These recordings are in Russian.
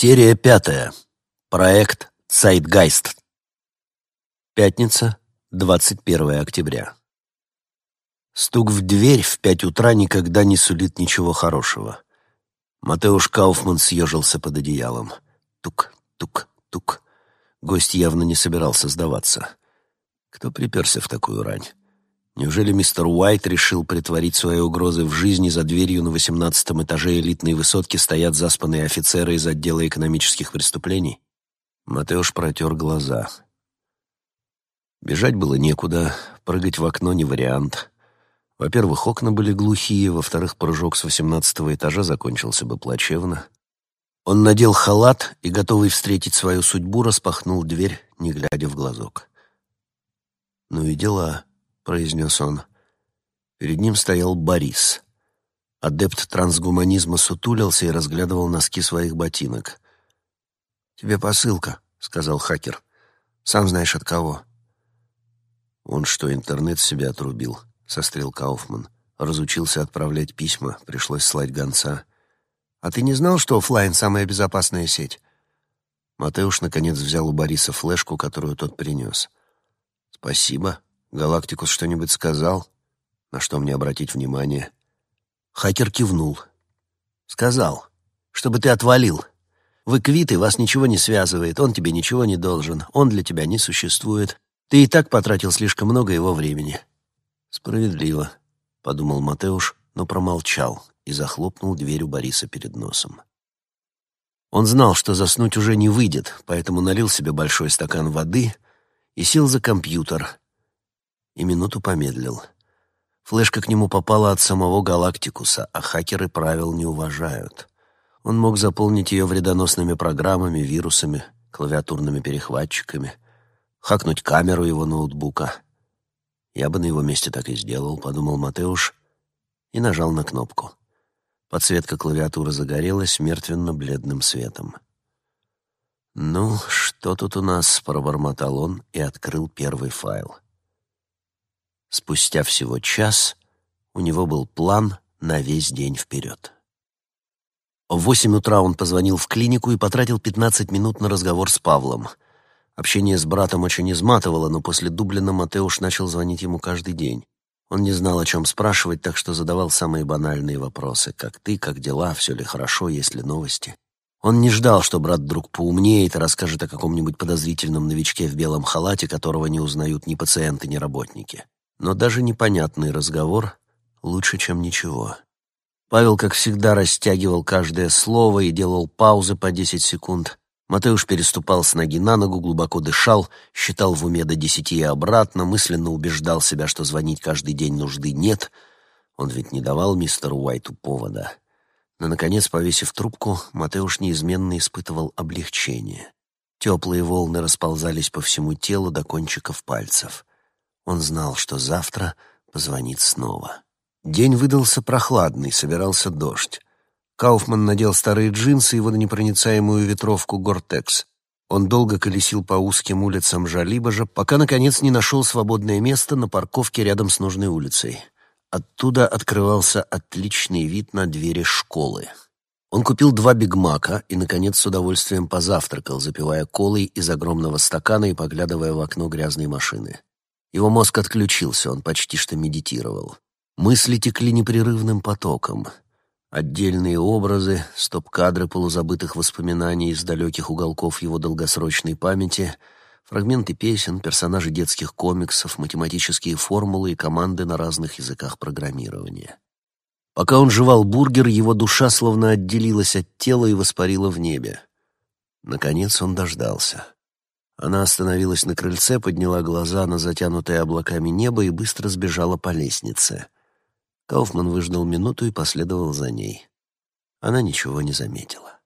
Серия пятая. Проект «Цайтгайст». Пятница, 21 октября. Стук в дверь в пять утра никогда не сулит ничего хорошего. Матеуш Кауфман съежился под одеялом. Тук, тук, тук. Гость явно не собирался сдаваться. Кто приперся в такую рань? Неужели мистер Уайт решил притворить свои угрозы в жизни за дверью на восемнадцатом этаже элитной высотки стоят заспанные офицеры из отдела экономических преступлений? Матеуш протер глаза. Бежать было некуда, прыгать в окно не вариант. Во-первых, окна были глухие, во-вторых, прыжок с восемнадцатого этажа закончился бы плачевно. Он надел халат и, готовый встретить свою судьбу, распахнул дверь, не глядя в глазок. Ну и дела произнес он. Перед ним стоял Борис. Адепт трансгуманизма сутулился и разглядывал носки своих ботинок. «Тебе посылка», — сказал хакер. «Сам знаешь от кого». «Он что, интернет себе отрубил?» — сострил Кауфман. Разучился отправлять письма, пришлось слать гонца. «А ты не знал, что офлайн самая безопасная сеть?» Матеуш наконец взял у Бориса флешку, которую тот принес. «Спасибо», Галактикус что-нибудь сказал? На что мне обратить внимание? Хакер кивнул. Сказал, чтобы ты отвалил. Вы квиты, вас ничего не связывает, он тебе ничего не должен, он для тебя не существует. Ты и так потратил слишком много его времени. Справедливо, подумал Матеуш, но промолчал и захлопнул дверь у Бориса перед носом. Он знал, что заснуть уже не выйдет, поэтому налил себе большой стакан воды и сел за компьютер, и минуту помедлил. Флешка к нему попала от самого Галактикуса, а хакеры правил не уважают. Он мог заполнить ее вредоносными программами, вирусами, клавиатурными перехватчиками, хакнуть камеру его ноутбука. Я бы на его месте так и сделал, подумал Матеуш и нажал на кнопку. Подсветка клавиатуры загорелась мертвенно-бледным светом. «Ну, что тут у нас?» — пробормотал он и открыл первый файл — Спустя всего час у него был план на весь день вперед. В восемь утра он позвонил в клинику и потратил 15 минут на разговор с Павлом. Общение с братом очень изматывало, но после Дублина Матеуш начал звонить ему каждый день. Он не знал, о чем спрашивать, так что задавал самые банальные вопросы. «Как ты? Как дела? Все ли хорошо? Есть ли новости?» Он не ждал, что брат вдруг поумнеет и расскажет о каком-нибудь подозрительном новичке в белом халате, которого не узнают ни пациенты, ни работники но даже непонятный разговор лучше, чем ничего. Павел, как всегда, растягивал каждое слово и делал паузы по десять секунд. Матеуш переступал с ноги на ногу, глубоко дышал, считал в уме до десяти и обратно, мысленно убеждал себя, что звонить каждый день нужды нет. Он ведь не давал мистеру Уайту повода. Но, наконец, повесив трубку, Матеуш неизменно испытывал облегчение. Теплые волны расползались по всему телу до кончиков пальцев. Он знал, что завтра позвонит снова. День выдался прохладный, собирался дождь. Кауфман надел старые джинсы и водонепроницаемую ветровку «Гортекс». Он долго колесил по узким улицам Жалибажа, пока, наконец, не нашел свободное место на парковке рядом с нужной улицей. Оттуда открывался отличный вид на двери школы. Он купил два бигмака и, наконец, с удовольствием позавтракал, запивая колой из огромного стакана и поглядывая в окно грязной машины. Его мозг отключился, он почти что медитировал. Мысли текли непрерывным потоком. Отдельные образы, стоп-кадры полузабытых воспоминаний из далеких уголков его долгосрочной памяти, фрагменты песен, персонажи детских комиксов, математические формулы и команды на разных языках программирования. Пока он жевал бургер, его душа словно отделилась от тела и воспарила в небе. Наконец он дождался. Она остановилась на крыльце, подняла глаза на затянутое облаками небо и быстро сбежала по лестнице. Кауфман выждал минуту и последовал за ней. Она ничего не заметила.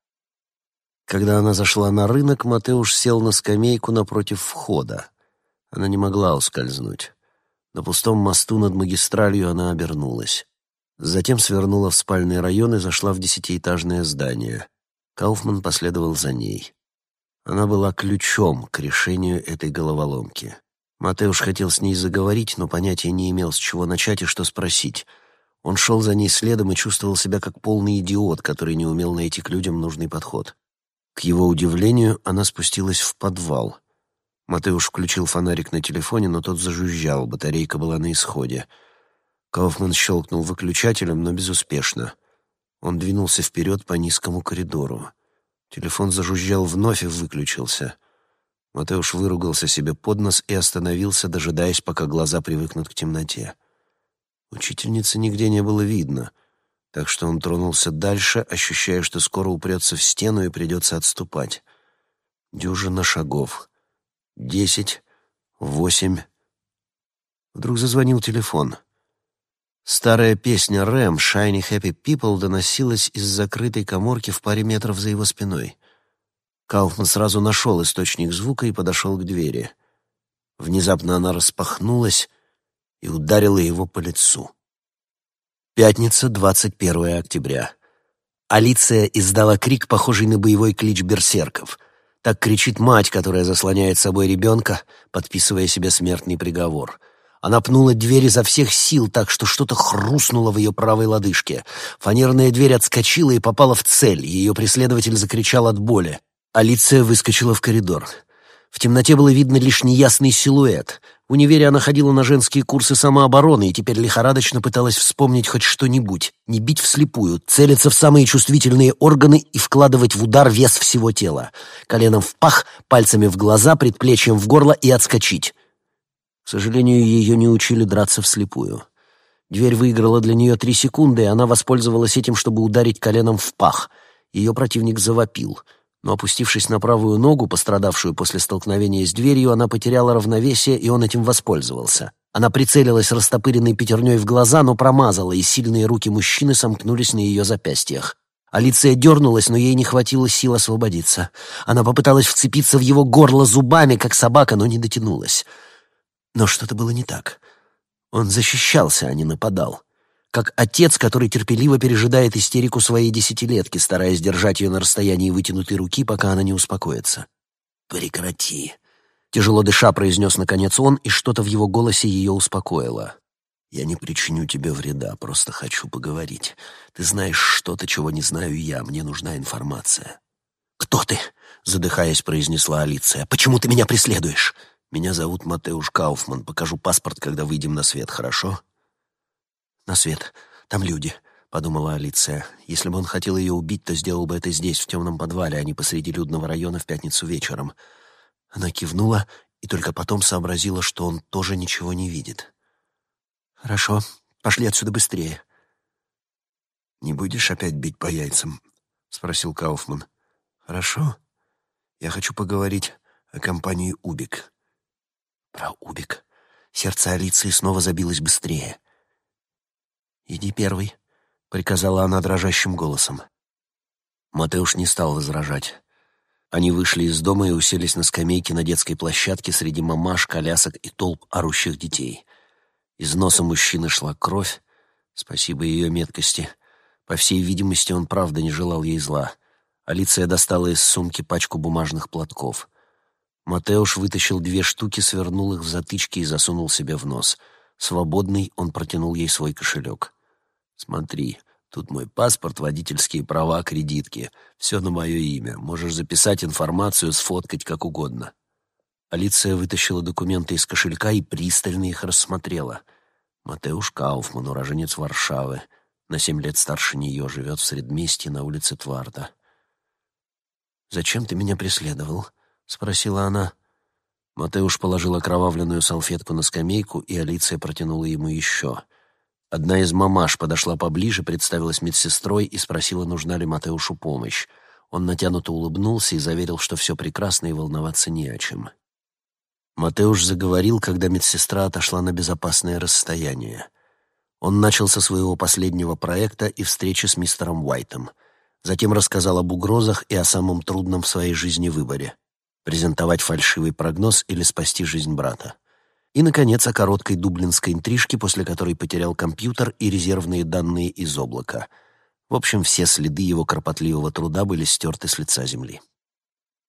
Когда она зашла на рынок, Матеуш сел на скамейку напротив входа. Она не могла ускользнуть. На пустом мосту над магистралью она обернулась. Затем свернула в спальный район и зашла в десятиэтажное здание. Кауфман последовал за ней. Она была ключом к решению этой головоломки. Матеуш хотел с ней заговорить, но понятия не имел, с чего начать и что спросить. Он шел за ней следом и чувствовал себя как полный идиот, который не умел найти к людям нужный подход. К его удивлению, она спустилась в подвал. Матеуш включил фонарик на телефоне, но тот зажужжал, батарейка была на исходе. Кауфман щелкнул выключателем, но безуспешно. Он двинулся вперед по низкому коридору. Телефон зажужжал вновь и выключился. Матеуш выругался себе под нос и остановился, дожидаясь, пока глаза привыкнут к темноте. Учительницы нигде не было видно, так что он тронулся дальше, ощущая, что скоро упрется в стену и придется отступать. Дюжина шагов. Десять. Восемь. Вдруг зазвонил телефон. Старая песня Рэм «Shiny Happy People» доносилась из закрытой коморки в паре метров за его спиной. Кауфман сразу нашел источник звука и подошел к двери. Внезапно она распахнулась и ударила его по лицу. Пятница, 21 октября. Алиция издала крик, похожий на боевой клич берсерков. Так кричит мать, которая заслоняет собой ребенка, подписывая себе смертный приговор — она пнула дверь изо всех сил, так что что-то хрустнуло в ее правой лодыжке. Фанерная дверь отскочила и попала в цель. Ее преследователь закричал от боли. Алиция выскочила в коридор. В темноте было видно лишь неясный силуэт. В универе она ходила на женские курсы самообороны и теперь лихорадочно пыталась вспомнить хоть что-нибудь. Не бить вслепую, целиться в самые чувствительные органы и вкладывать в удар вес всего тела. Коленом в пах, пальцами в глаза, предплечьем в горло и отскочить. К сожалению, ее не учили драться вслепую. Дверь выиграла для нее три секунды, и она воспользовалась этим, чтобы ударить коленом в пах. Ее противник завопил. Но, опустившись на правую ногу, пострадавшую после столкновения с дверью, она потеряла равновесие, и он этим воспользовался. Она прицелилась растопыренной пятерней в глаза, но промазала, и сильные руки мужчины сомкнулись на ее запястьях. Алиция дернулась, но ей не хватило сил освободиться. Она попыталась вцепиться в его горло зубами, как собака, но не дотянулась. Но что-то было не так. Он защищался, а не нападал. Как отец, который терпеливо пережидает истерику своей десятилетки, стараясь держать ее на расстоянии вытянутой руки, пока она не успокоится. «Прекрати!» Тяжело дыша произнес наконец он, и что-то в его голосе ее успокоило. «Я не причиню тебе вреда, просто хочу поговорить. Ты знаешь что-то, чего не знаю я, мне нужна информация». «Кто ты?» — задыхаясь, произнесла Алиция. «Почему ты меня преследуешь?» Меня зовут Матеуш Кауфман. Покажу паспорт, когда выйдем на свет, хорошо?» «На свет. Там люди», — подумала Алиция. «Если бы он хотел ее убить, то сделал бы это здесь, в темном подвале, а не посреди людного района в пятницу вечером». Она кивнула и только потом сообразила, что он тоже ничего не видит. «Хорошо. Пошли отсюда быстрее». «Не будешь опять бить по яйцам?» — спросил Кауфман. «Хорошо. Я хочу поговорить о компании «Убик». Про Убик. Сердце Алиции снова забилось быстрее. «Иди первый», — приказала она дрожащим голосом. Матеуш не стал возражать. Они вышли из дома и уселись на скамейке на детской площадке среди мамаш, колясок и толп орущих детей. Из носа мужчины шла кровь, спасибо ее меткости. По всей видимости, он правда не желал ей зла. Алиция достала из сумки пачку бумажных платков. Матеуш вытащил две штуки, свернул их в затычки и засунул себе в нос. Свободный он протянул ей свой кошелек. «Смотри, тут мой паспорт, водительские права, кредитки. Все на мое имя. Можешь записать информацию, сфоткать как угодно». Алиция вытащила документы из кошелька и пристально их рассмотрела. Матеуш Кауфман, уроженец Варшавы. На семь лет старше нее, живет в Средместье на улице Тварда. «Зачем ты меня преследовал?» — спросила она. Матеуш положил окровавленную салфетку на скамейку, и Алиция протянула ему еще. Одна из мамаш подошла поближе, представилась медсестрой и спросила, нужна ли Матеушу помощь. Он натянуто улыбнулся и заверил, что все прекрасно и волноваться не о чем. Матеуш заговорил, когда медсестра отошла на безопасное расстояние. Он начал со своего последнего проекта и встречи с мистером Уайтом. Затем рассказал об угрозах и о самом трудном в своей жизни выборе презентовать фальшивый прогноз или спасти жизнь брата. И, наконец, о короткой дублинской интрижке, после которой потерял компьютер и резервные данные из облака. В общем, все следы его кропотливого труда были стерты с лица земли.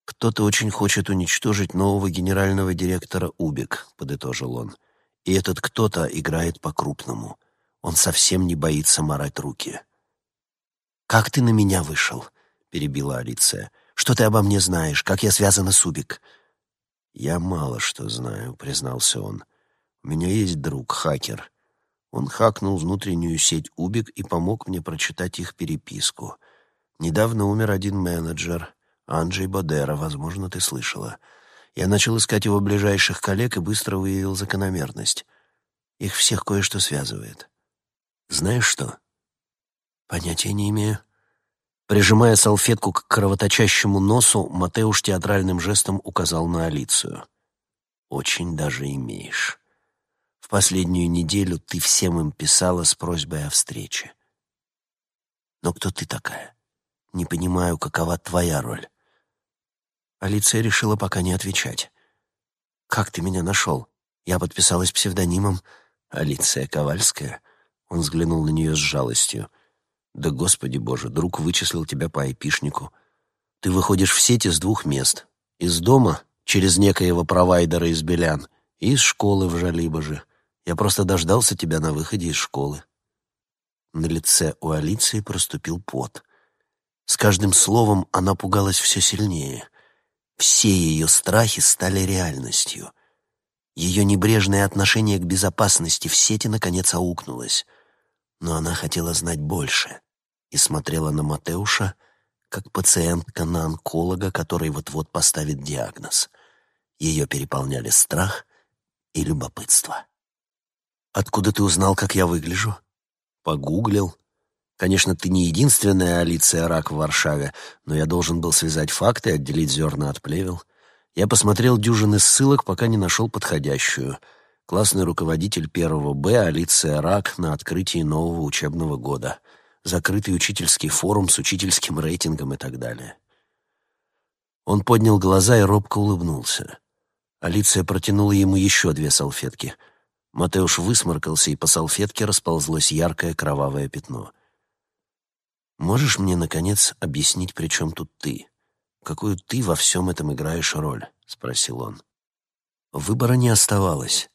«Кто-то очень хочет уничтожить нового генерального директора Убик», — подытожил он. «И этот кто-то играет по-крупному. Он совсем не боится марать руки». «Как ты на меня вышел?» — перебила Алиция. Что ты обо мне знаешь? Как я связана с Убик?» «Я мало что знаю», — признался он. «У меня есть друг, хакер. Он хакнул внутреннюю сеть Убик и помог мне прочитать их переписку. Недавно умер один менеджер, Анджей Бодера, возможно, ты слышала. Я начал искать его ближайших коллег и быстро выявил закономерность. Их всех кое-что связывает. Знаешь что? Понятия не имею. Прижимая салфетку к кровоточащему носу, Матеуш театральным жестом указал на Алицию. «Очень даже имеешь. В последнюю неделю ты всем им писала с просьбой о встрече. Но кто ты такая? Не понимаю, какова твоя роль». Алиция решила пока не отвечать. «Как ты меня нашел? Я подписалась псевдонимом Алиция Ковальская». Он взглянул на нее с жалостью. Да, Господи Боже, друг вычислил тебя по айпишнику. Ты выходишь в сети с двух мест. Из дома, через некоего провайдера из Белян, и из школы в Жалибаже. Я просто дождался тебя на выходе из школы. На лице у Алиции проступил пот. С каждым словом она пугалась все сильнее. Все ее страхи стали реальностью. Ее небрежное отношение к безопасности в сети наконец аукнулось. Но она хотела знать больше и смотрела на Матеуша, как пациентка на онколога, который вот-вот поставит диагноз. Ее переполняли страх и любопытство. «Откуда ты узнал, как я выгляжу?» «Погуглил. Конечно, ты не единственная Алиция Рак в Варшаве, но я должен был связать факты, отделить зерна от плевел. Я посмотрел дюжины ссылок, пока не нашел подходящую. Классный руководитель первого Б Алиция Рак на открытии нового учебного года — закрытый учительский форум с учительским рейтингом и так далее. Он поднял глаза и робко улыбнулся. Алиция протянула ему еще две салфетки. Матеуш высморкался, и по салфетке расползлось яркое кровавое пятно. «Можешь мне, наконец, объяснить, при чем тут ты? Какую ты во всем этом играешь роль?» — спросил он. Выбора не оставалось.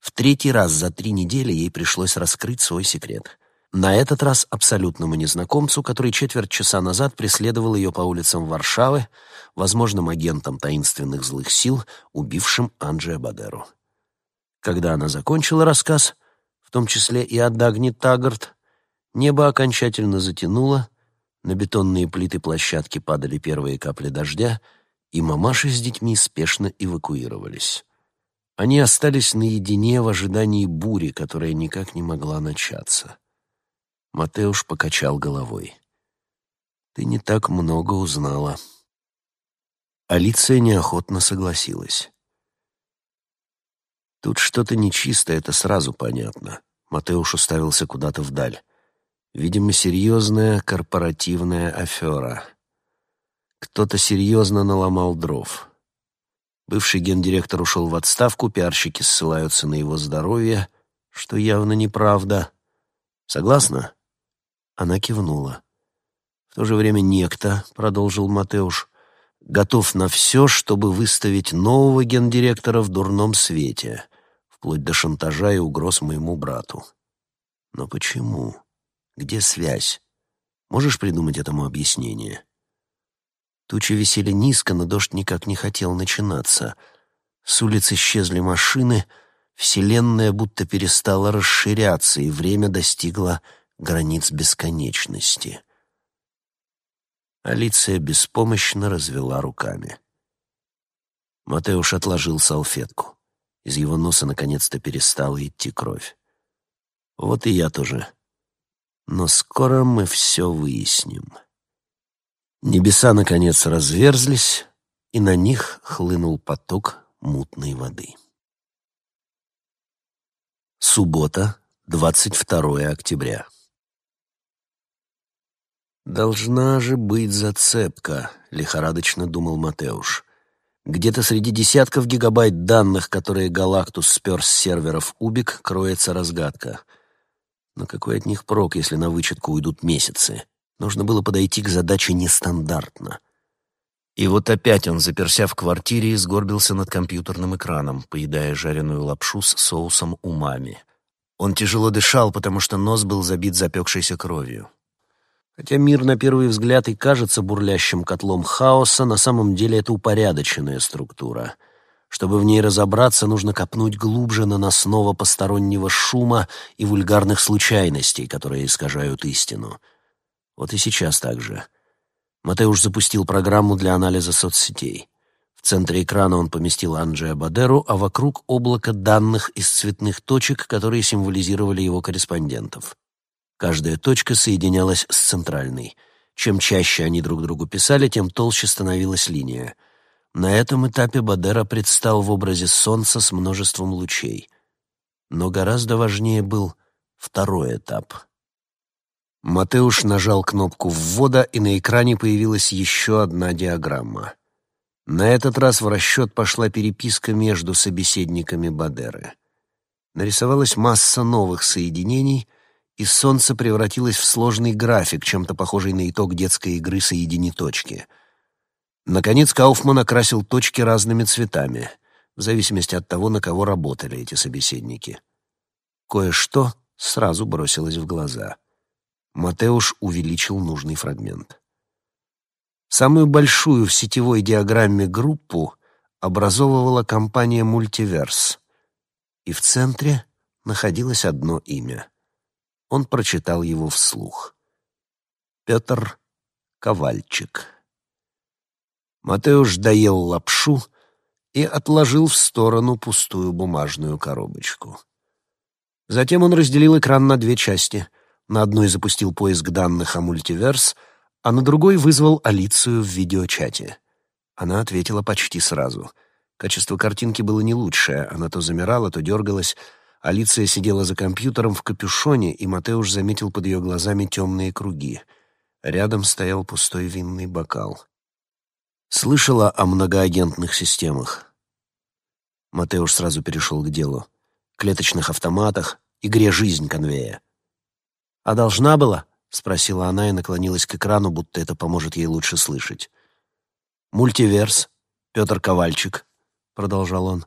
В третий раз за три недели ей пришлось раскрыть свой секрет — на этот раз абсолютному незнакомцу, который четверть часа назад преследовал ее по улицам Варшавы, возможным агентом таинственных злых сил, убившим Анджея Бадеру. Когда она закончила рассказ, в том числе и о Дагни Таггарт, небо окончательно затянуло, на бетонные плиты площадки падали первые капли дождя, и мамаши с детьми спешно эвакуировались. Они остались наедине в ожидании бури, которая никак не могла начаться. Матеуш покачал головой. «Ты не так много узнала». Алиция неохотно согласилась. «Тут что-то нечисто, это сразу понятно». Матеуш уставился куда-то вдаль. «Видимо, серьезная корпоративная афера. Кто-то серьезно наломал дров. Бывший гендиректор ушел в отставку, пиарщики ссылаются на его здоровье, что явно неправда. Согласна?» Она кивнула. В то же время некто, продолжил Матеуш, готов на все, чтобы выставить нового гендиректора в дурном свете, вплоть до шантажа и угроз моему брату. Но почему? Где связь? Можешь придумать этому объяснение? Тучи висели низко, но дождь никак не хотел начинаться. С улиц исчезли машины, вселенная будто перестала расширяться, и время достигло границ бесконечности. Алиция беспомощно развела руками. Матеуш отложил салфетку. Из его носа наконец-то перестала идти кровь. Вот и я тоже. Но скоро мы все выясним. Небеса, наконец, разверзлись, и на них хлынул поток мутной воды. Суббота, 22 октября. «Должна же быть зацепка», — лихорадочно думал Матеуш. «Где-то среди десятков гигабайт данных, которые Галактус спер с серверов Убик, кроется разгадка. Но какой от них прок, если на вычетку уйдут месяцы? Нужно было подойти к задаче нестандартно». И вот опять он, заперся в квартире, сгорбился над компьютерным экраном, поедая жареную лапшу с соусом умами. Он тяжело дышал, потому что нос был забит запекшейся кровью. Хотя мир на первый взгляд и кажется бурлящим котлом хаоса, на самом деле это упорядоченная структура. Чтобы в ней разобраться, нужно копнуть глубже наносного постороннего шума и вульгарных случайностей, которые искажают истину. Вот и сейчас так же. Матеуш запустил программу для анализа соцсетей. В центре экрана он поместил Анджея Бадеру, а вокруг облако данных из цветных точек, которые символизировали его корреспондентов. Каждая точка соединялась с центральной. Чем чаще они друг другу писали, тем толще становилась линия. На этом этапе Бадера предстал в образе солнца с множеством лучей. Но гораздо важнее был второй этап. Матеуш нажал кнопку ввода, и на экране появилась еще одна диаграмма. На этот раз в расчет пошла переписка между собеседниками Бадеры. Нарисовалась масса новых соединений, и солнце превратилось в сложный график, чем-то похожий на итог детской игры «Соедини точки». Наконец Кауфман окрасил точки разными цветами, в зависимости от того, на кого работали эти собеседники. Кое-что сразу бросилось в глаза. Матеуш увеличил нужный фрагмент. Самую большую в сетевой диаграмме группу образовывала компания «Мультиверс», и в центре находилось одно имя. Он прочитал его вслух. Петр Ковальчик. Матеуш доел лапшу и отложил в сторону пустую бумажную коробочку. Затем он разделил экран на две части. На одной запустил поиск данных о мультиверс — а на другой вызвал Алицию в видеочате. Она ответила почти сразу. Качество картинки было не лучшее, она то замирала, то дергалась. Алиция сидела за компьютером в капюшоне, и Матеуш заметил под ее глазами темные круги. Рядом стоял пустой винный бокал. Слышала о многоагентных системах. Матеуш сразу перешел к делу. Клеточных автоматах, игре «Жизнь» конвея. «А должна была?» — спросила она и наклонилась к экрану, будто это поможет ей лучше слышать. «Мультиверс. Петр Ковальчик», — продолжал он.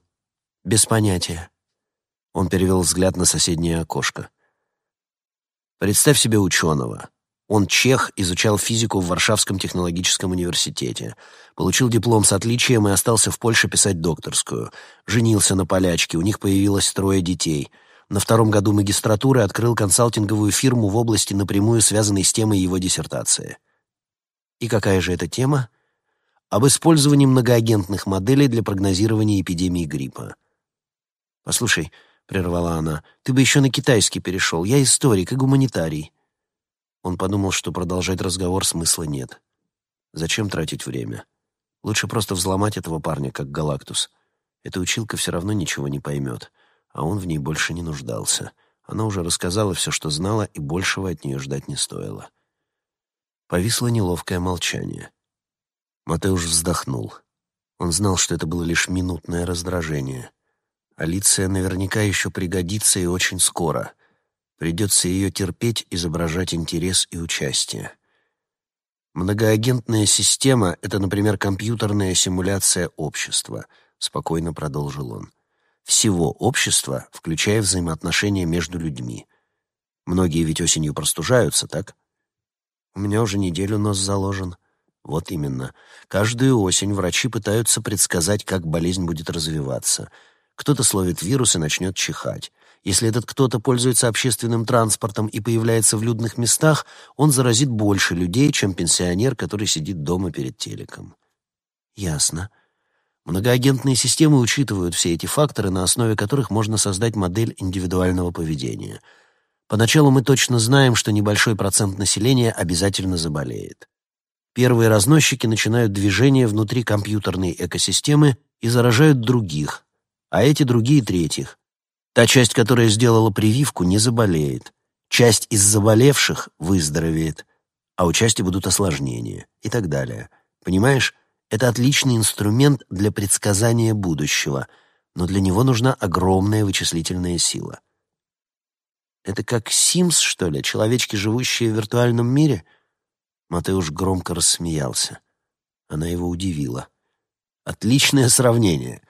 «Без понятия». Он перевел взгляд на соседнее окошко. «Представь себе ученого. Он чех, изучал физику в Варшавском технологическом университете. Получил диплом с отличием и остался в Польше писать докторскую. Женился на полячке, у них появилось трое детей — на втором году магистратуры открыл консалтинговую фирму в области, напрямую связанной с темой его диссертации. И какая же эта тема? Об использовании многоагентных моделей для прогнозирования эпидемии гриппа. «Послушай», — прервала она, — «ты бы еще на китайский перешел. Я историк и гуманитарий». Он подумал, что продолжать разговор смысла нет. Зачем тратить время? Лучше просто взломать этого парня, как Галактус. Эта училка все равно ничего не поймет а он в ней больше не нуждался. Она уже рассказала все, что знала, и большего от нее ждать не стоило. Повисло неловкое молчание. Матеуш вздохнул. Он знал, что это было лишь минутное раздражение. Алиция наверняка еще пригодится и очень скоро. Придется ее терпеть, изображать интерес и участие. Многоагентная система — это, например, компьютерная симуляция общества, — спокойно продолжил он всего общества, включая взаимоотношения между людьми. Многие ведь осенью простужаются, так? У меня уже неделю нос заложен. Вот именно. Каждую осень врачи пытаются предсказать, как болезнь будет развиваться. Кто-то словит вирус и начнет чихать. Если этот кто-то пользуется общественным транспортом и появляется в людных местах, он заразит больше людей, чем пенсионер, который сидит дома перед телеком. Ясно. Многоагентные системы учитывают все эти факторы, на основе которых можно создать модель индивидуального поведения. Поначалу мы точно знаем, что небольшой процент населения обязательно заболеет. Первые разносчики начинают движение внутри компьютерной экосистемы и заражают других, а эти другие — третьих. Та часть, которая сделала прививку, не заболеет. Часть из заболевших выздоровеет, а у части будут осложнения и так далее. Понимаешь? Это отличный инструмент для предсказания будущего, но для него нужна огромная вычислительная сила. Это как Sims, что ли, человечки, живущие в виртуальном мире? Матеуш громко рассмеялся. Она его удивила. Отличное сравнение.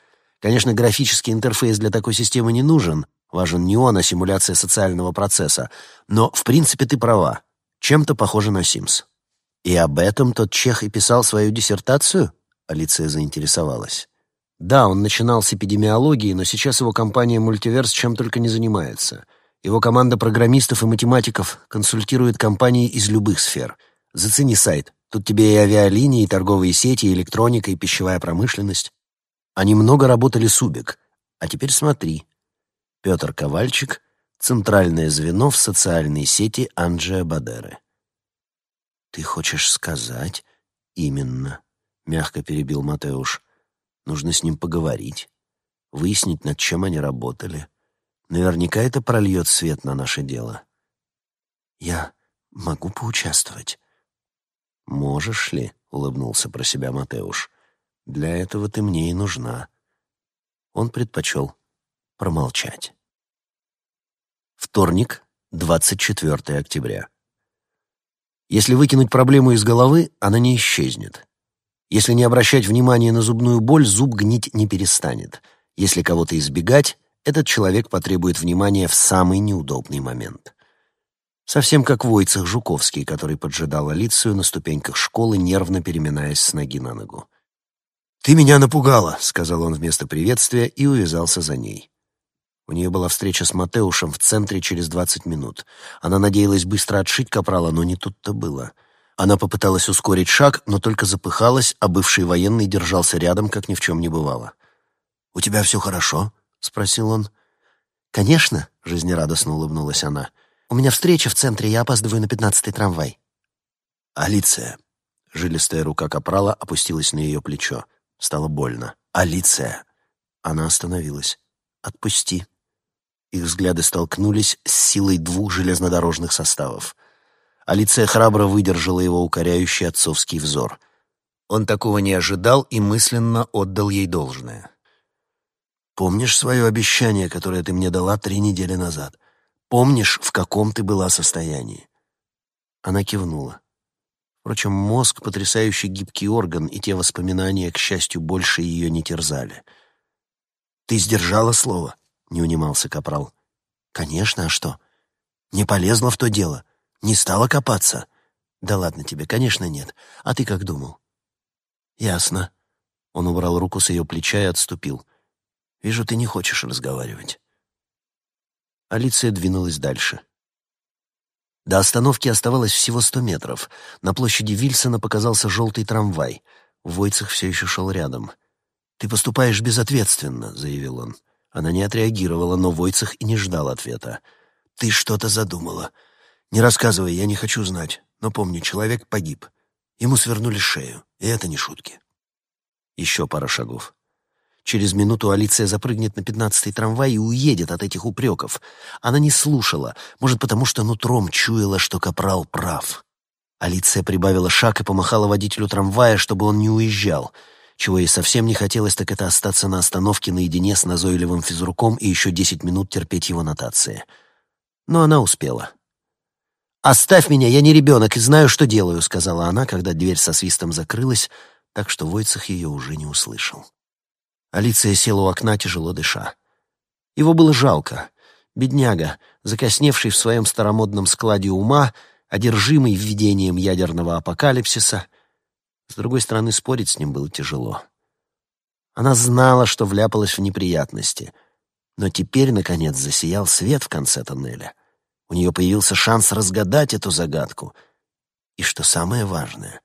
Конечно, графический интерфейс для такой системы не нужен. Важен не он, а симуляция социального процесса. Но, в принципе, ты права. Чем-то похоже на Симс. И об этом тот чех и писал свою диссертацию? Алиция заинтересовалась. Да, он начинал с эпидемиологии, но сейчас его компания «Мультиверс» чем только не занимается. Его команда программистов и математиков консультирует компании из любых сфер. Зацени сайт. Тут тебе и авиалинии, и торговые сети, и электроника, и пищевая промышленность. Они много работали с Убик. А теперь смотри. Петр Ковальчик — центральное звено в социальной сети Анджия Бадеры. «Ты хочешь сказать?» «Именно», — мягко перебил Матеуш. «Нужно с ним поговорить, выяснить, над чем они работали. Наверняка это прольет свет на наше дело». «Я могу поучаствовать?» «Можешь ли?» — улыбнулся про себя Матеуш. «Для этого ты мне и нужна». Он предпочел промолчать. Вторник, 24 октября. Если выкинуть проблему из головы, она не исчезнет. Если не обращать внимания на зубную боль, зуб гнить не перестанет. Если кого-то избегать, этот человек потребует внимания в самый неудобный момент. Совсем как Войцех Жуковский, который поджидал Алицию на ступеньках школы, нервно переминаясь с ноги на ногу. «Ты меня напугала», — сказал он вместо приветствия и увязался за ней. У нее была встреча с Матеушем в центре через двадцать минут. Она надеялась быстро отшить капрала, но не тут-то было. Она попыталась ускорить шаг, но только запыхалась, а бывший военный держался рядом, как ни в чем не бывало. «У тебя все хорошо?» — спросил он. «Конечно», — жизнерадостно улыбнулась она. У меня встреча в центре, я опаздываю на пятнадцатый трамвай». «Алиция». Жилистая рука Капрала опустилась на ее плечо. Стало больно. «Алиция». Она остановилась. «Отпусти». Их взгляды столкнулись с силой двух железнодорожных составов. Алиция храбро выдержала его укоряющий отцовский взор. Он такого не ожидал и мысленно отдал ей должное. «Помнишь свое обещание, которое ты мне дала три недели назад?» Помнишь, в каком ты была состоянии?» Она кивнула. Впрочем, мозг — потрясающий гибкий орган, и те воспоминания, к счастью, больше ее не терзали. «Ты сдержала слово?» — не унимался Капрал. «Конечно, а что? Не полезла в то дело? Не стала копаться?» «Да ладно тебе, конечно, нет. А ты как думал?» «Ясно». Он убрал руку с ее плеча и отступил. «Вижу, ты не хочешь разговаривать». Алиция двинулась дальше. До остановки оставалось всего сто метров. На площади Вильсона показался желтый трамвай. Войцех все еще шел рядом. «Ты поступаешь безответственно», — заявил он. Она не отреагировала, но Войцех и не ждал ответа. «Ты что-то задумала. Не рассказывай, я не хочу знать. Но помни, человек погиб. Ему свернули шею, и это не шутки». Еще пара шагов. Через минуту Алиция запрыгнет на пятнадцатый трамвай и уедет от этих упреков. Она не слушала, может, потому что нутром чуяла, что Капрал прав. Алиция прибавила шаг и помахала водителю трамвая, чтобы он не уезжал. Чего ей совсем не хотелось, так это остаться на остановке наедине с назойливым физруком и еще десять минут терпеть его нотации. Но она успела. «Оставь меня, я не ребенок и знаю, что делаю», — сказала она, когда дверь со свистом закрылась, так что Войцех ее уже не услышал. Алиция села у окна, тяжело дыша. Его было жалко. Бедняга, закосневший в своем старомодном складе ума, одержимый видением ядерного апокалипсиса. С другой стороны, спорить с ним было тяжело. Она знала, что вляпалась в неприятности. Но теперь, наконец, засиял свет в конце тоннеля. У нее появился шанс разгадать эту загадку. И что самое важное,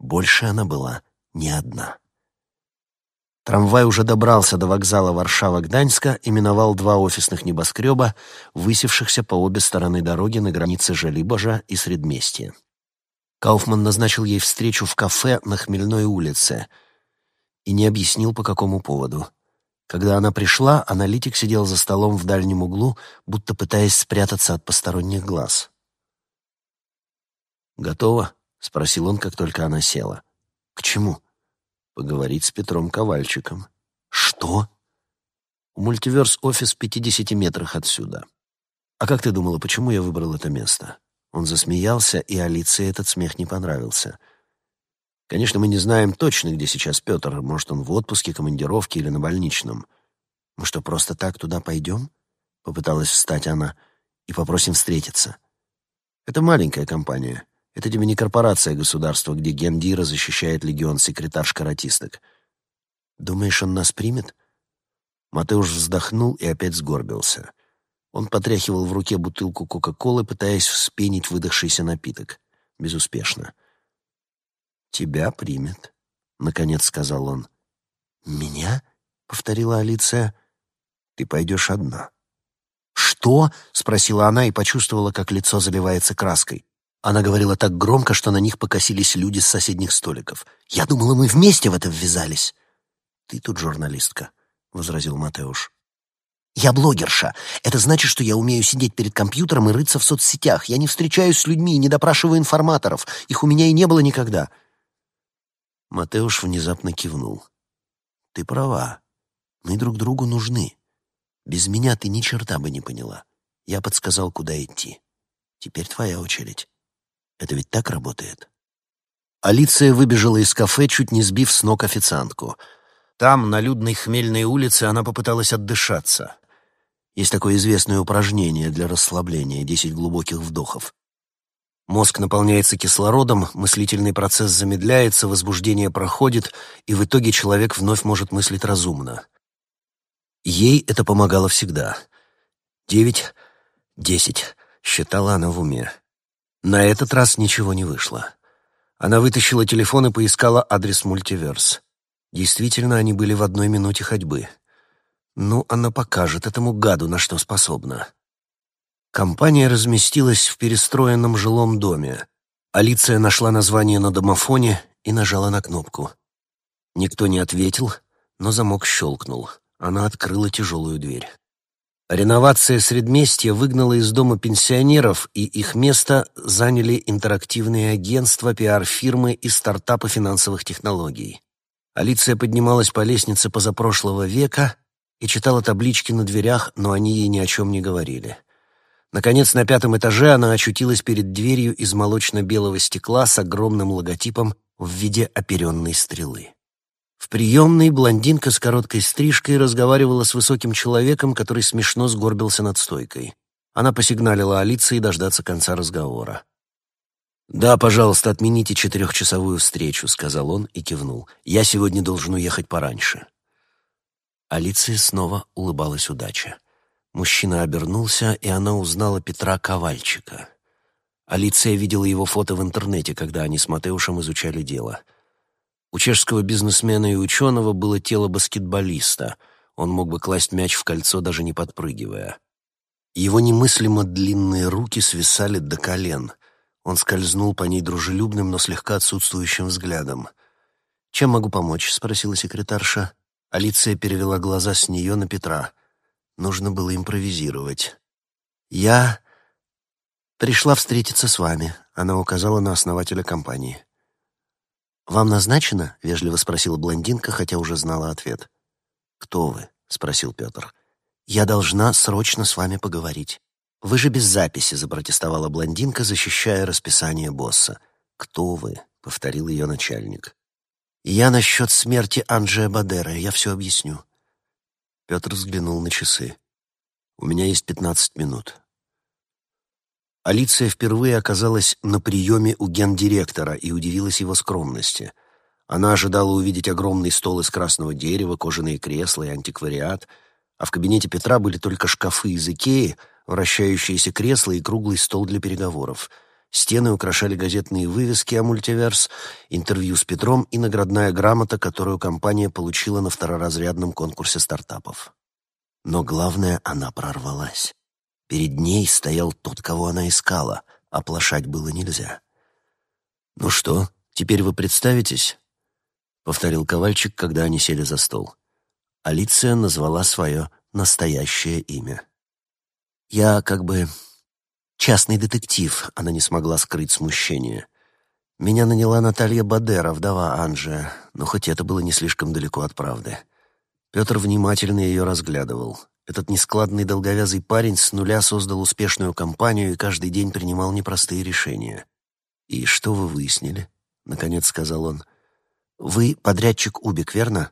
больше она была не одна. Трамвай уже добрался до вокзала Варшава-Гданьска и миновал два офисных небоскреба, высевшихся по обе стороны дороги на границе Желибожа и Средместья. Кауфман назначил ей встречу в кафе на Хмельной улице и не объяснил, по какому поводу. Когда она пришла, аналитик сидел за столом в дальнем углу, будто пытаясь спрятаться от посторонних глаз. «Готово?» — спросил он, как только она села. «К чему?» Поговорить с Петром Ковальчиком. Что? Мультиверс офис в 50 метрах отсюда. А как ты думала, почему я выбрал это место? Он засмеялся, и Алиции этот смех не понравился. Конечно, мы не знаем точно, где сейчас Петр. Может, он в отпуске, командировке или на больничном. Мы что, просто так туда пойдем? Попыталась встать она. И попросим встретиться. Это маленькая компания. Это тебе не корпорация государства, где Гендира защищает легион секретарш-каратисток. Думаешь, он нас примет? Матеуш вздохнул и опять сгорбился. Он потряхивал в руке бутылку Кока-Колы, пытаясь вспенить выдохшийся напиток. Безуспешно. «Тебя примет», — наконец сказал он. «Меня?» — повторила Алиция. «Ты пойдешь одна». «Что?» — спросила она и почувствовала, как лицо заливается краской. Она говорила так громко, что на них покосились люди с соседних столиков. «Я думала, мы вместе в это ввязались». «Ты тут журналистка», — возразил Матеуш. «Я блогерша. Это значит, что я умею сидеть перед компьютером и рыться в соцсетях. Я не встречаюсь с людьми и не допрашиваю информаторов. Их у меня и не было никогда». Матеуш внезапно кивнул. «Ты права. Мы друг другу нужны. Без меня ты ни черта бы не поняла. Я подсказал, куда идти. Теперь твоя очередь. Это ведь так работает?» Алиция выбежала из кафе, чуть не сбив с ног официантку. Там, на людной хмельной улице, она попыталась отдышаться. Есть такое известное упражнение для расслабления — десять глубоких вдохов. Мозг наполняется кислородом, мыслительный процесс замедляется, возбуждение проходит, и в итоге человек вновь может мыслить разумно. Ей это помогало всегда. «Девять, десять», — считала она в уме. На этот раз ничего не вышло. Она вытащила телефон и поискала адрес мультиверс. Действительно, они были в одной минуте ходьбы — ну, она покажет этому гаду, на что способна. Компания разместилась в перестроенном жилом доме. Алиция нашла название на домофоне и нажала на кнопку. Никто не ответил, но замок щелкнул. Она открыла тяжелую дверь. Реновация Средместья выгнала из дома пенсионеров, и их место заняли интерактивные агентства, пиар-фирмы и стартапы финансовых технологий. Алиция поднималась по лестнице позапрошлого века, и читала таблички на дверях, но они ей ни о чем не говорили. Наконец, на пятом этаже она очутилась перед дверью из молочно-белого стекла с огромным логотипом в виде оперенной стрелы. В приемной блондинка с короткой стрижкой разговаривала с высоким человеком, который смешно сгорбился над стойкой. Она посигналила Алиции дождаться конца разговора. «Да, пожалуйста, отмените четырехчасовую встречу», — сказал он и кивнул. «Я сегодня должен уехать пораньше». Алиции снова улыбалась удача. Мужчина обернулся, и она узнала Петра Ковальчика. Алиция видела его фото в интернете, когда они с Матеушем изучали дело. У чешского бизнесмена и ученого было тело баскетболиста. Он мог бы класть мяч в кольцо, даже не подпрыгивая. Его немыслимо длинные руки свисали до колен. Он скользнул по ней дружелюбным, но слегка отсутствующим взглядом. «Чем могу помочь?» — спросила секретарша. Алиция перевела глаза с нее на Петра. Нужно было импровизировать. «Я пришла встретиться с вами», — она указала на основателя компании. «Вам назначено?» — вежливо спросила блондинка, хотя уже знала ответ. «Кто вы?» — спросил Петр. «Я должна срочно с вами поговорить. Вы же без записи», — запротестовала блондинка, защищая расписание босса. «Кто вы?» — повторил ее начальник. «Я насчет смерти Анджея Бадера, я все объясню». Петр взглянул на часы. «У меня есть пятнадцать минут». Алиция впервые оказалась на приеме у гендиректора и удивилась его скромности. Она ожидала увидеть огромный стол из красного дерева, кожаные кресла и антиквариат, а в кабинете Петра были только шкафы из Икеи, вращающиеся кресла и круглый стол для переговоров — Стены украшали газетные вывески о мультиверс, интервью с Петром и наградная грамота, которую компания получила на второразрядном конкурсе стартапов. Но главное, она прорвалась. Перед ней стоял тот, кого она искала, оплошать было нельзя. «Ну что, теперь вы представитесь?» — повторил Ковальчик, когда они сели за стол. Алиция назвала свое настоящее имя. «Я как бы Частный детектив, она не смогла скрыть смущение. Меня наняла Наталья Бадера, вдова Анжия, но хоть это было не слишком далеко от правды. Петр внимательно ее разглядывал. Этот нескладный долговязый парень с нуля создал успешную компанию и каждый день принимал непростые решения. «И что вы выяснили?» — наконец сказал он. «Вы подрядчик Убик, верно?»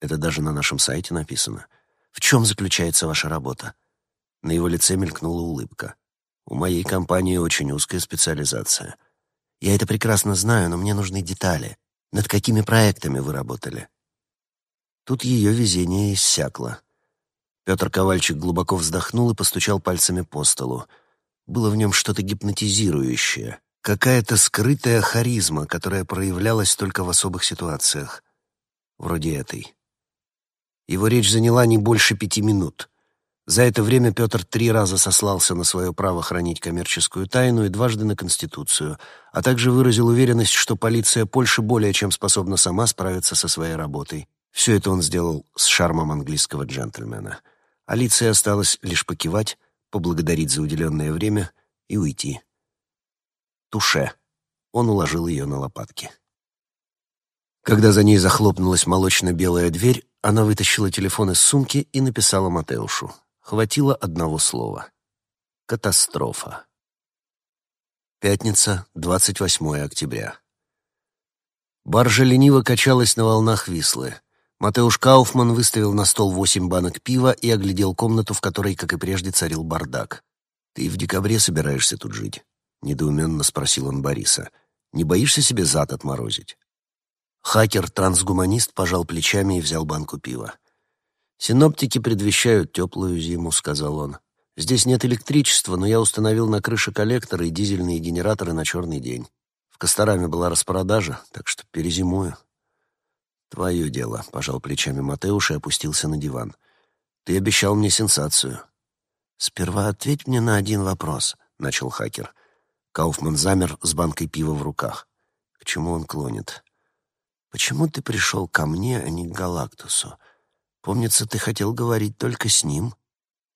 Это даже на нашем сайте написано. «В чем заключается ваша работа?» На его лице мелькнула улыбка. У моей компании очень узкая специализация. Я это прекрасно знаю, но мне нужны детали. Над какими проектами вы работали?» Тут ее везение иссякло. Петр Ковальчик глубоко вздохнул и постучал пальцами по столу. Было в нем что-то гипнотизирующее, какая-то скрытая харизма, которая проявлялась только в особых ситуациях, вроде этой. Его речь заняла не больше пяти минут. За это время Петр три раза сослался на свое право хранить коммерческую тайну и дважды на Конституцию, а также выразил уверенность, что полиция Польши более чем способна сама справиться со своей работой. Все это он сделал с шармом английского джентльмена. Алиции осталось лишь покивать, поблагодарить за уделенное время и уйти. Туше. Он уложил ее на лопатки. Когда за ней захлопнулась молочно-белая дверь, она вытащила телефон из сумки и написала Матеушу. Хватило одного слова. Катастрофа. Пятница, 28 октября. Баржа лениво качалась на волнах Вислы. Матеуш Кауфман выставил на стол восемь банок пива и оглядел комнату, в которой, как и прежде, царил бардак. «Ты в декабре собираешься тут жить?» — недоуменно спросил он Бориса. «Не боишься себе зад отморозить?» Хакер-трансгуманист пожал плечами и взял банку пива. «Синоптики предвещают теплую зиму», — сказал он. «Здесь нет электричества, но я установил на крыше коллекторы и дизельные генераторы на черный день. В Костораме была распродажа, так что перезимую». «Твое дело», — пожал плечами Матеуш и опустился на диван. «Ты обещал мне сенсацию». «Сперва ответь мне на один вопрос», — начал хакер. Кауфман замер с банкой пива в руках. К чему он клонит? «Почему ты пришел ко мне, а не к Галактусу? Помнится, ты хотел говорить только с ним».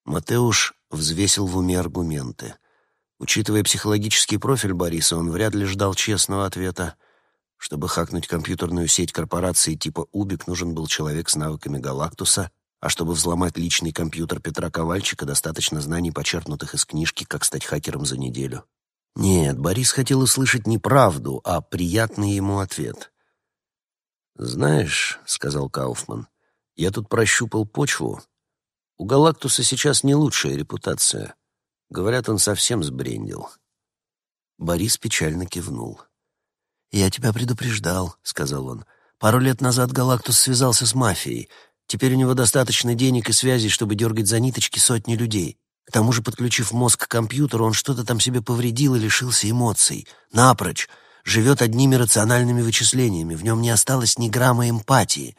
Матеуш взвесил в уме аргументы. Учитывая психологический профиль Бориса, он вряд ли ждал честного ответа. Чтобы хакнуть компьютерную сеть корпорации типа Убик, нужен был человек с навыками Галактуса, а чтобы взломать личный компьютер Петра Ковальчика, достаточно знаний, почерпнутых из книжки «Как стать хакером за неделю». Нет, Борис хотел услышать не правду, а приятный ему ответ. «Знаешь», — сказал Кауфман, — «я тут прощупал почву. У Галактуса сейчас не лучшая репутация. Говорят, он совсем сбрендил». Борис печально кивнул. «Я тебя предупреждал», — сказал он. «Пару лет назад Галактус связался с мафией. Теперь у него достаточно денег и связей, чтобы дергать за ниточки сотни людей. К тому же, подключив мозг к компьютеру, он что-то там себе повредил и лишился эмоций. Напрочь. Живет одними рациональными вычислениями. В нем не осталось ни грамма эмпатии.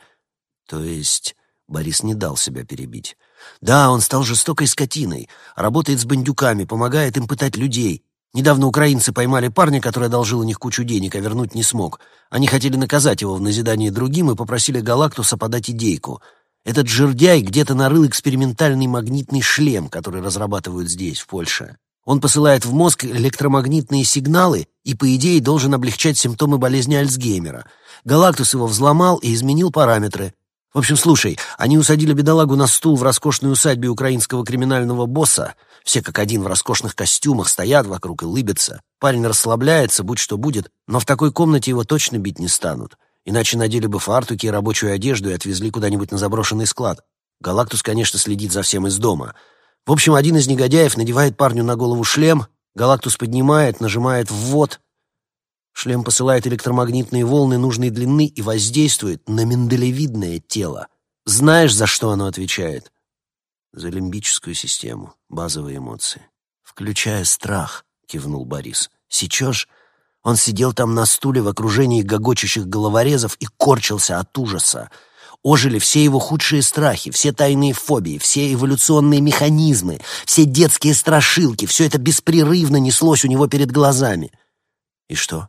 То есть... Борис не дал себя перебить. Да, он стал жестокой скотиной, работает с бандюками, помогает им пытать людей, Недавно украинцы поймали парня, который одолжил у них кучу денег, а вернуть не смог. Они хотели наказать его в назидание другим и попросили Галактуса подать идейку. Этот жердяй где-то нарыл экспериментальный магнитный шлем, который разрабатывают здесь, в Польше. Он посылает в мозг электромагнитные сигналы и, по идее, должен облегчать симптомы болезни Альцгеймера. Галактус его взломал и изменил параметры. В общем, слушай, они усадили бедолагу на стул в роскошной усадьбе украинского криминального босса, все как один в роскошных костюмах стоят вокруг и лыбятся. Парень расслабляется, будь что будет, но в такой комнате его точно бить не станут. Иначе надели бы фартуки и рабочую одежду и отвезли куда-нибудь на заброшенный склад. Галактус, конечно, следит за всем из дома. В общем, один из негодяев надевает парню на голову шлем, Галактус поднимает, нажимает «ввод». Шлем посылает электромагнитные волны нужной длины и воздействует на миндалевидное тело. Знаешь, за что оно отвечает? за лимбическую систему, базовые эмоции. «Включая страх», — кивнул Борис. «Сечешь?» Он сидел там на стуле в окружении гогочущих головорезов и корчился от ужаса. Ожили все его худшие страхи, все тайные фобии, все эволюционные механизмы, все детские страшилки. Все это беспрерывно неслось у него перед глазами. И что?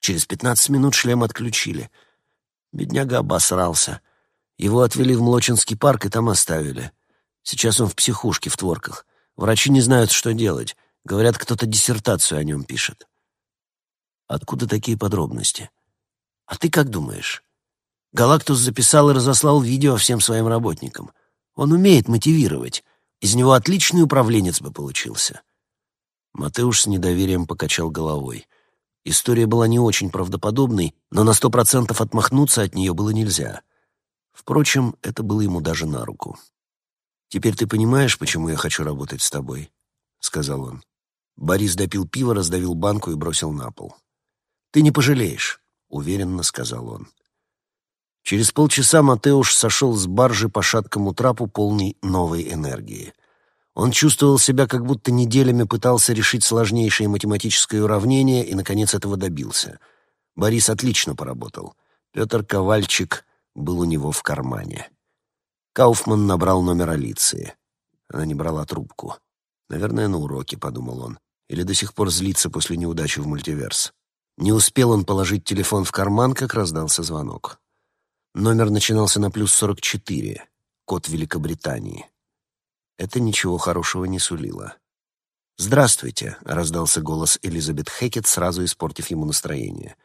Через пятнадцать минут шлем отключили. Бедняга обосрался. Его отвели в Млочинский парк и там оставили. Сейчас он в психушке в Творках. Врачи не знают, что делать. Говорят, кто-то диссертацию о нем пишет. Откуда такие подробности? А ты как думаешь? Галактус записал и разослал видео всем своим работникам. Он умеет мотивировать. Из него отличный управленец бы получился. Матеуш с недоверием покачал головой. История была не очень правдоподобной, но на сто процентов отмахнуться от нее было нельзя. Впрочем, это было ему даже на руку. «Теперь ты понимаешь, почему я хочу работать с тобой?» — сказал он. Борис допил пиво, раздавил банку и бросил на пол. «Ты не пожалеешь», — уверенно сказал он. Через полчаса Матеуш сошел с баржи по шаткому трапу, полный новой энергии. Он чувствовал себя, как будто неделями пытался решить сложнейшее математическое уравнение и, наконец, этого добился. Борис отлично поработал. Петр Ковальчик был у него в кармане. Кауфман набрал номер Алиции. Она не брала трубку. «Наверное, на уроке», — подумал он. «Или до сих пор злится после неудачи в мультиверс». Не успел он положить телефон в карман, как раздался звонок. Номер начинался на плюс 44, код Великобритании. Это ничего хорошего не сулило. «Здравствуйте», — раздался голос Элизабет Хекет, сразу испортив ему настроение.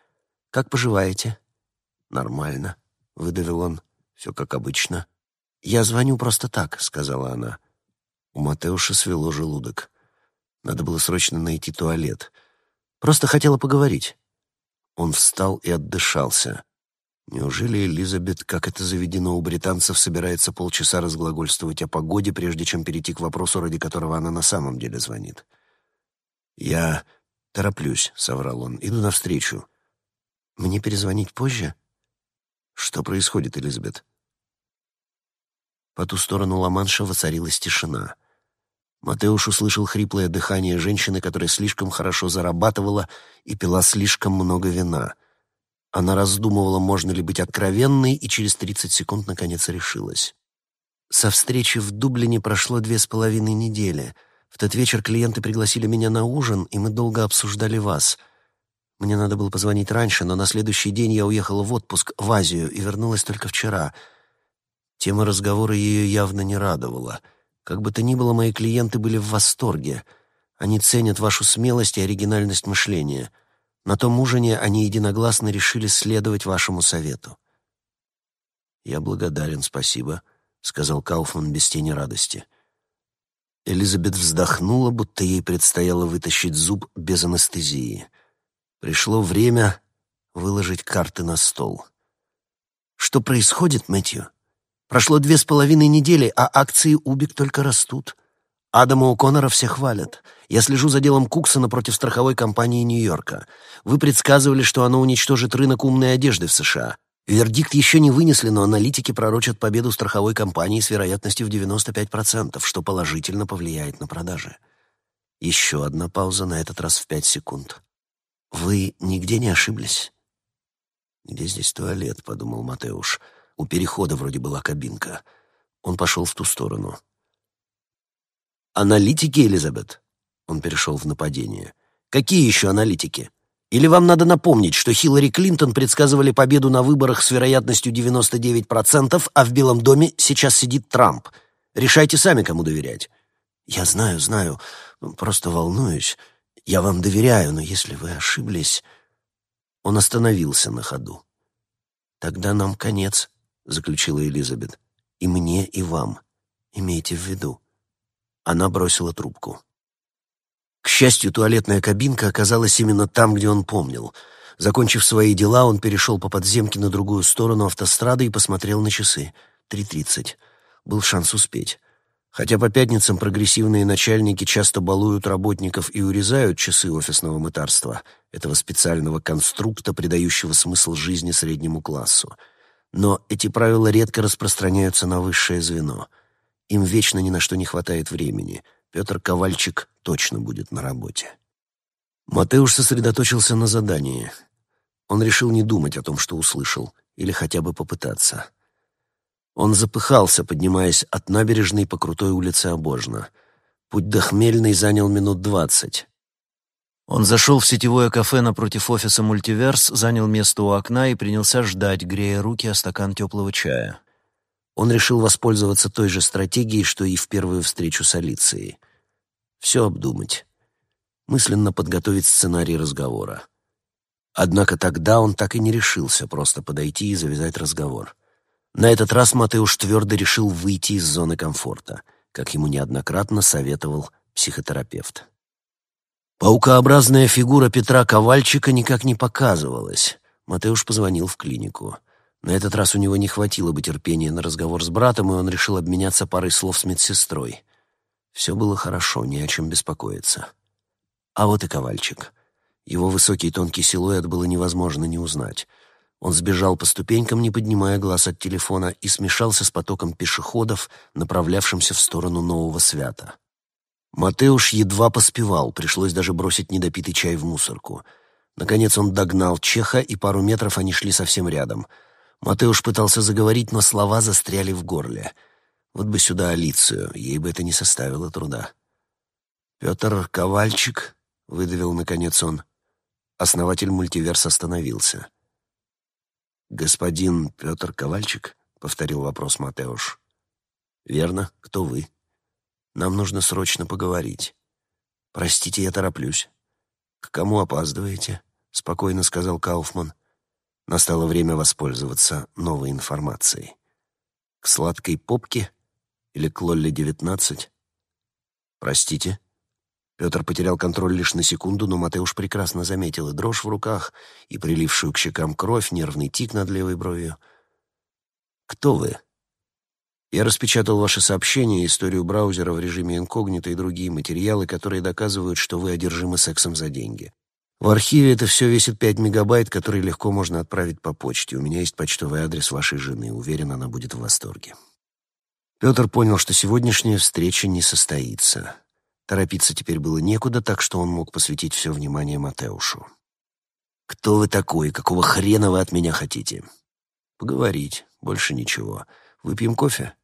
«Как поживаете?» «Нормально», — выдавил он. «Все как обычно». «Я звоню просто так», — сказала она. У Матеуша свело желудок. Надо было срочно найти туалет. Просто хотела поговорить. Он встал и отдышался. Неужели Элизабет, как это заведено у британцев, собирается полчаса разглагольствовать о погоде, прежде чем перейти к вопросу, ради которого она на самом деле звонит? «Я тороплюсь», — соврал он, — «иду навстречу». «Мне перезвонить позже?» «Что происходит, Элизабет?» По ту сторону Ла-Манша воцарилась тишина. Матеуш услышал хриплое дыхание женщины, которая слишком хорошо зарабатывала и пила слишком много вина. Она раздумывала, можно ли быть откровенной, и через 30 секунд наконец решилась. Со встречи в Дублине прошло две с половиной недели. В тот вечер клиенты пригласили меня на ужин, и мы долго обсуждали вас. Мне надо было позвонить раньше, но на следующий день я уехала в отпуск в Азию и вернулась только вчера. Тема разговора ее явно не радовала — как бы то ни было, мои клиенты были в восторге. Они ценят вашу смелость и оригинальность мышления. На том ужине они единогласно решили следовать вашему совету. «Я благодарен, спасибо», — сказал Кауфман без тени радости. Элизабет вздохнула, будто ей предстояло вытащить зуб без анестезии. Пришло время выложить карты на стол. «Что происходит, Мэтью?» Прошло две с половиной недели, а акции Убик только растут. Адама О'Коннора все хвалят. Я слежу за делом Куксона против страховой компании Нью-Йорка. Вы предсказывали, что оно уничтожит рынок умной одежды в США. Вердикт еще не вынесли, но аналитики пророчат победу страховой компании с вероятностью в 95%, что положительно повлияет на продажи. Еще одна пауза, на этот раз в пять секунд. «Вы нигде не ошиблись?» «Где здесь туалет?» — подумал Матеуш. У перехода вроде была кабинка. Он пошел в ту сторону. «Аналитики, Элизабет?» Он перешел в нападение. «Какие еще аналитики? Или вам надо напомнить, что Хиллари Клинтон предсказывали победу на выборах с вероятностью 99%, а в Белом доме сейчас сидит Трамп? Решайте сами, кому доверять». «Я знаю, знаю. Просто волнуюсь. Я вам доверяю, но если вы ошиблись...» Он остановился на ходу. «Тогда нам конец», — заключила Элизабет. «И мне, и вам. Имейте в виду». Она бросила трубку. К счастью, туалетная кабинка оказалась именно там, где он помнил. Закончив свои дела, он перешел по подземке на другую сторону автострады и посмотрел на часы. Три тридцать. Был шанс успеть. Хотя по пятницам прогрессивные начальники часто балуют работников и урезают часы офисного мытарства, этого специального конструкта, придающего смысл жизни среднему классу. Но эти правила редко распространяются на высшее звено. Им вечно ни на что не хватает времени. Петр Ковальчик точно будет на работе. Матеуш сосредоточился на задании. Он решил не думать о том, что услышал, или хотя бы попытаться. Он запыхался, поднимаясь от набережной по крутой улице Обожно. Путь до Хмельной занял минут двадцать. Он зашел в сетевое кафе напротив офиса «Мультиверс», занял место у окна и принялся ждать, грея руки о стакан теплого чая. Он решил воспользоваться той же стратегией, что и в первую встречу с Алицией. Все обдумать. Мысленно подготовить сценарий разговора. Однако тогда он так и не решился просто подойти и завязать разговор. На этот раз Матеуш твердо решил выйти из зоны комфорта, как ему неоднократно советовал психотерапевт. Паукообразная фигура Петра Ковальчика никак не показывалась. Матеуш позвонил в клинику. На этот раз у него не хватило бы терпения на разговор с братом, и он решил обменяться парой слов с медсестрой. Все было хорошо, не о чем беспокоиться. А вот и Ковальчик. Его высокий тонкий силуэт было невозможно не узнать. Он сбежал по ступенькам, не поднимая глаз от телефона, и смешался с потоком пешеходов, направлявшимся в сторону Нового Свята. Матеуш едва поспевал, пришлось даже бросить недопитый чай в мусорку. Наконец он догнал Чеха, и пару метров они шли совсем рядом. Матеуш пытался заговорить, но слова застряли в горле. Вот бы сюда Алицию, ей бы это не составило труда. «Петр Ковальчик», — выдавил наконец он. Основатель мультиверс остановился. «Господин Петр Ковальчик?» — повторил вопрос Матеуш. «Верно. Кто вы?» «Нам нужно срочно поговорить». «Простите, я тороплюсь». «К кому опаздываете?» — спокойно сказал Кауфман. Настало время воспользоваться новой информацией. «К сладкой попке или к Лолле-19?» «Простите?» Петр потерял контроль лишь на секунду, но Матеуш прекрасно заметил и дрожь в руках, и прилившую к щекам кровь, нервный тик над левой бровью. «Кто вы?» «Я распечатал ваше сообщение, историю браузера в режиме инкогнито и другие материалы, которые доказывают, что вы одержимы сексом за деньги. В архиве это все весит 5 мегабайт, которые легко можно отправить по почте. У меня есть почтовый адрес вашей жены. Уверен, она будет в восторге». Петр понял, что сегодняшняя встреча не состоится. Торопиться теперь было некуда, так что он мог посвятить все внимание Матеушу. «Кто вы такой? Какого хрена вы от меня хотите?» «Поговорить. Больше ничего. Выпьем кофе?»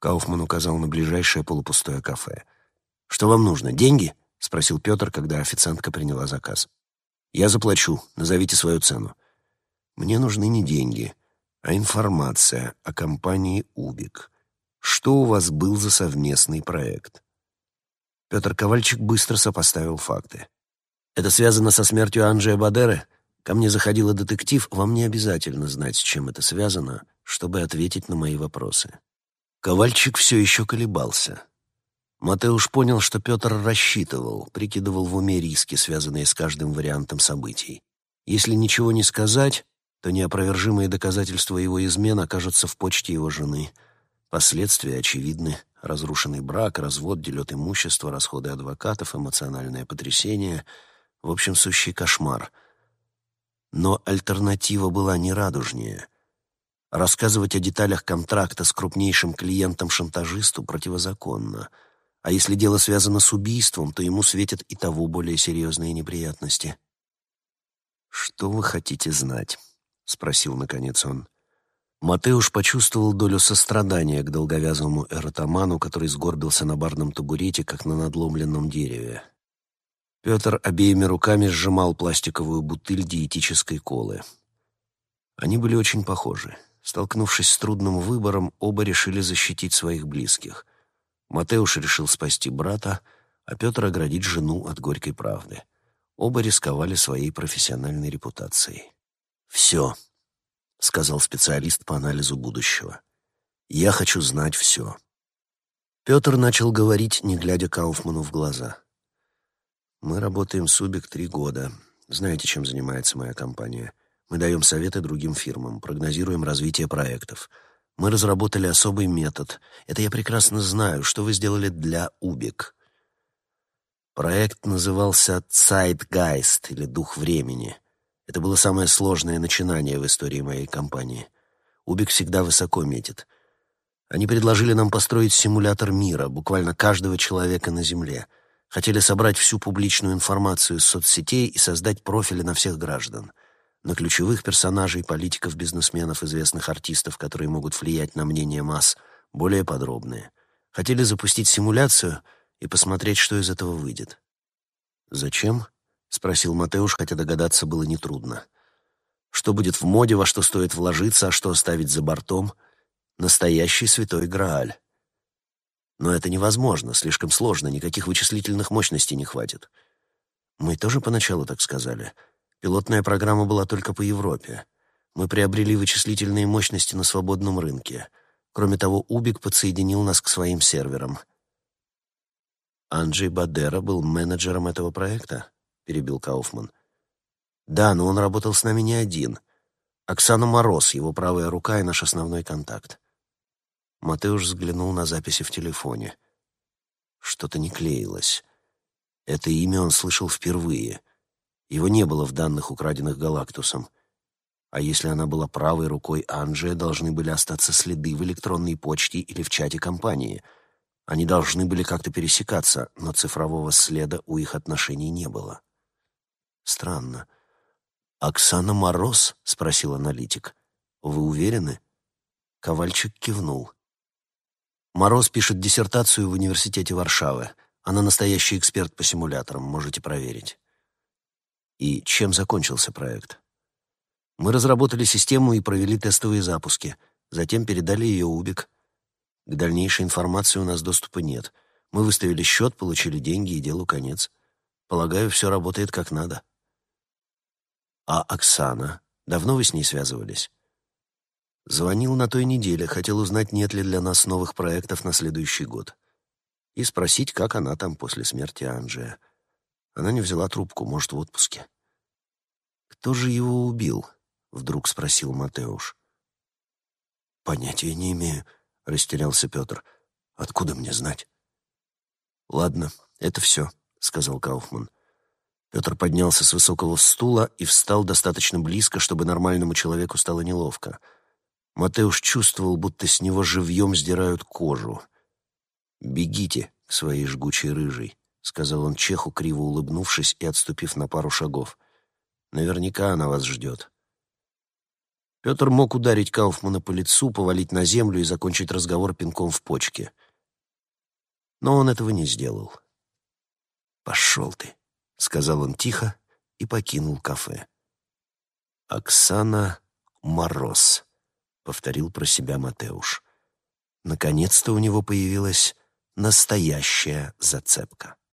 Кауфман указал на ближайшее полупустое кафе. «Что вам нужно? Деньги?» — спросил Петр, когда официантка приняла заказ. «Я заплачу. Назовите свою цену». «Мне нужны не деньги, а информация о компании «Убик». Что у вас был за совместный проект?» Петр Ковальчик быстро сопоставил факты. «Это связано со смертью Анджея Бадеры? Ко мне заходила детектив, вам не обязательно знать, с чем это связано, чтобы ответить на мои вопросы». Ковальчик все еще колебался. Матеуш понял, что Петр рассчитывал, прикидывал в уме риски, связанные с каждым вариантом событий. Если ничего не сказать, то неопровержимые доказательства его измен окажутся в почте его жены. Последствия очевидны разрушенный брак, развод, делет имущество, расходы адвокатов, эмоциональное потрясение. В общем, сущий кошмар. Но альтернатива была нерадужнее. Рассказывать о деталях контракта с крупнейшим клиентом-шантажисту противозаконно. А если дело связано с убийством, то ему светят и того более серьезные неприятности. «Что вы хотите знать?» — спросил, наконец, он. Матеуш почувствовал долю сострадания к долговязому эротоману, который сгорбился на барном табурете, как на надломленном дереве. Петр обеими руками сжимал пластиковую бутыль диетической колы. Они были очень похожи. Столкнувшись с трудным выбором, оба решили защитить своих близких. Матеуш решил спасти брата, а Петр оградить жену от горькой правды. Оба рисковали своей профессиональной репутацией. «Все», — сказал специалист по анализу будущего. «Я хочу знать все». Петр начал говорить, не глядя Кауфману в глаза. «Мы работаем с Убик три года. Знаете, чем занимается моя компания? Мы даем советы другим фирмам, прогнозируем развитие проектов. Мы разработали особый метод. Это я прекрасно знаю, что вы сделали для Убик». Проект назывался «Zeitgeist» или «Дух времени». Это было самое сложное начинание в истории моей компании. Убик всегда высоко метит. Они предложили нам построить симулятор мира, буквально каждого человека на Земле. Хотели собрать всю публичную информацию из соцсетей и создать профили на всех граждан. На ключевых персонажей, политиков, бизнесменов, известных артистов, которые могут влиять на мнение масс, более подробные. Хотели запустить симуляцию и посмотреть, что из этого выйдет. Зачем? — спросил Матеуш, хотя догадаться было нетрудно. «Что будет в моде, во что стоит вложиться, а что оставить за бортом? Настоящий святой Грааль». «Но это невозможно, слишком сложно, никаких вычислительных мощностей не хватит». Мы тоже поначалу так сказали. Пилотная программа была только по Европе. Мы приобрели вычислительные мощности на свободном рынке. Кроме того, Убик подсоединил нас к своим серверам. Анджей Бадера был менеджером этого проекта перебил Кауфман. «Да, но он работал с нами не один. Оксана Мороз, его правая рука и наш основной контакт». Матеуш взглянул на записи в телефоне. Что-то не клеилось. Это имя он слышал впервые. Его не было в данных, украденных Галактусом. А если она была правой рукой Анджия, должны были остаться следы в электронной почте или в чате компании. Они должны были как-то пересекаться, но цифрового следа у их отношений не было. Странно. «Оксана Мороз?» — спросил аналитик. «Вы уверены?» Ковальчик кивнул. Мороз пишет диссертацию в университете Варшавы. Она настоящий эксперт по симуляторам, можете проверить. И чем закончился проект? Мы разработали систему и провели тестовые запуски. Затем передали ее Убик. К дальнейшей информации у нас доступа нет. Мы выставили счет, получили деньги и делу конец. Полагаю, все работает как надо. А Оксана? Давно вы с ней связывались? Звонил на той неделе, хотел узнать, нет ли для нас новых проектов на следующий год. И спросить, как она там после смерти Анджия. Она не взяла трубку, может, в отпуске. Кто же его убил? — вдруг спросил Матеуш. «Понятия не имею», — растерялся Петр. «Откуда мне знать?» «Ладно, это все», — сказал Кауфман. Петр поднялся с высокого стула и встал достаточно близко, чтобы нормальному человеку стало неловко. Матеуш чувствовал, будто с него живьем сдирают кожу. «Бегите к своей жгучей рыжей», — сказал он Чеху, криво улыбнувшись и отступив на пару шагов. «Наверняка она вас ждет». Петр мог ударить Кауфмана по лицу, повалить на землю и закончить разговор пинком в почке. Но он этого не сделал. «Пошел ты», — сказал он тихо и покинул кафе. «Оксана Мороз», — повторил про себя Матеуш. Наконец-то у него появилась настоящая зацепка.